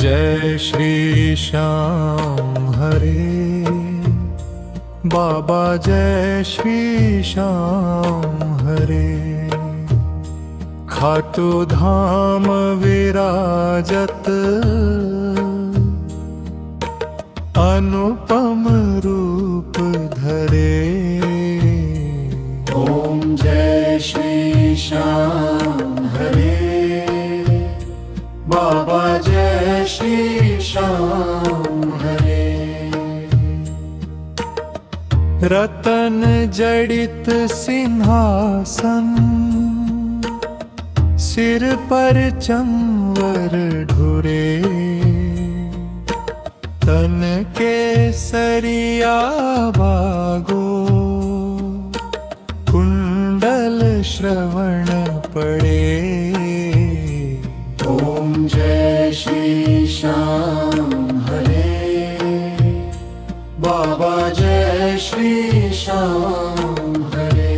जय श्री श्याम हरे। बाबा जय श्री श्याम हरे। खातु धाम विराजत। अनुपमरु हरे रतन जडित सिंहासन सिर पर चंवर ढुरे। तन के सरिया बागो श्याम हरे बाबा जय श्री श्याम हरे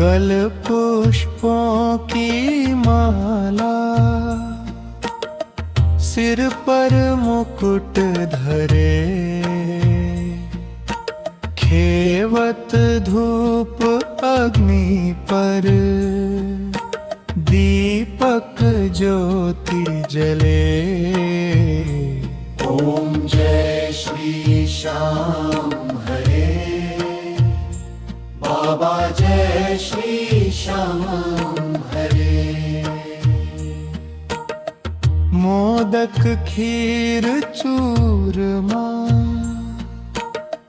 गल पुष्पों की माला सिर पर मुकुट धरे। खेवत धूप अग्नि पर। दीपक ज्योति जले। ॐ जय श्री श्याम हरे। बाबा जय श्री श्याम खीर चूरमा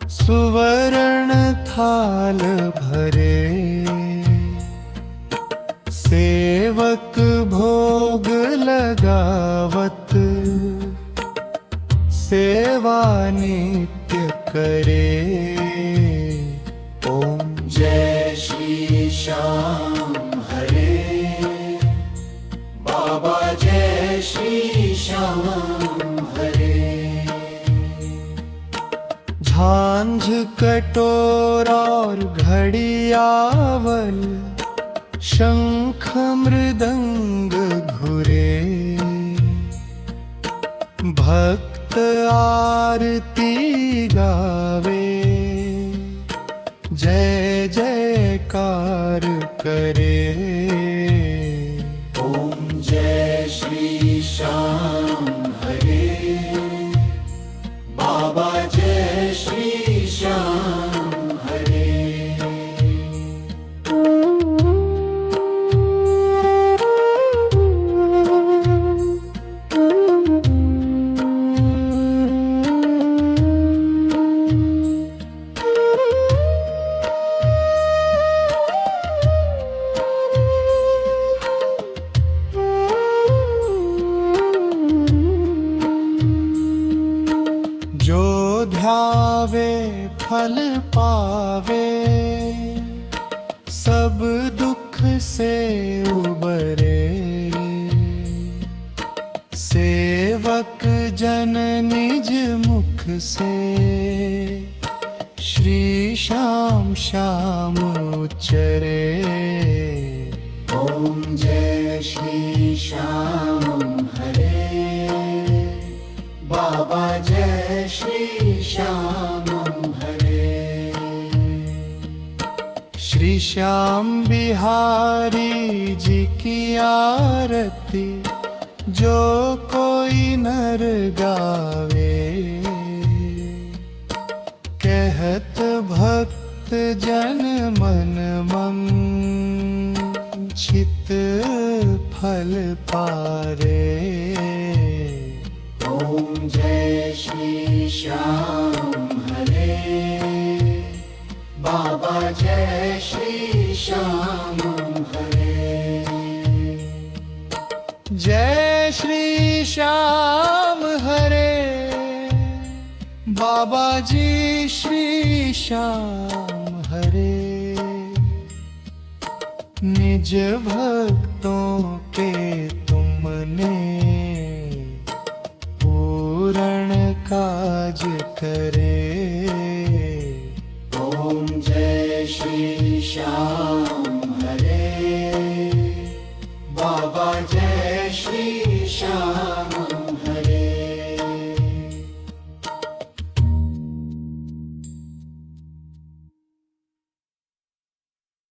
सुवर्ण थाल भरे। सेवक भोग लगावत सेवा नित्य करे। ओम जय श्री श्याम हरे। बाबा जय श्री झांझ कटोर और घड़ियावल शंख मृदंग घुरे। भक्त आरती गावे। जय, जयकार करे। ओम जय श्री श्याम। फल पावे। सब दुख से उबरे। सेवक जन निज मुख से। श्री श्याम श्याम उच्चरे। ॐ जय श्री श्याम हरे। बाबा जय श्री श्याम। श्याम बिहारी जी की आरती जो कोई नर गावे। कहत भक्त जन मन फल पारे। ॐ जय श्री श्याम बाबा जय श्री श्याम हरे। जय श्री श्याम हरे। बाबा जी श्री श्याम हरे। निज भक्तों के तुमने पूर्ण काज करे। श्री शा हरे। बाबा जय श्री श्याम।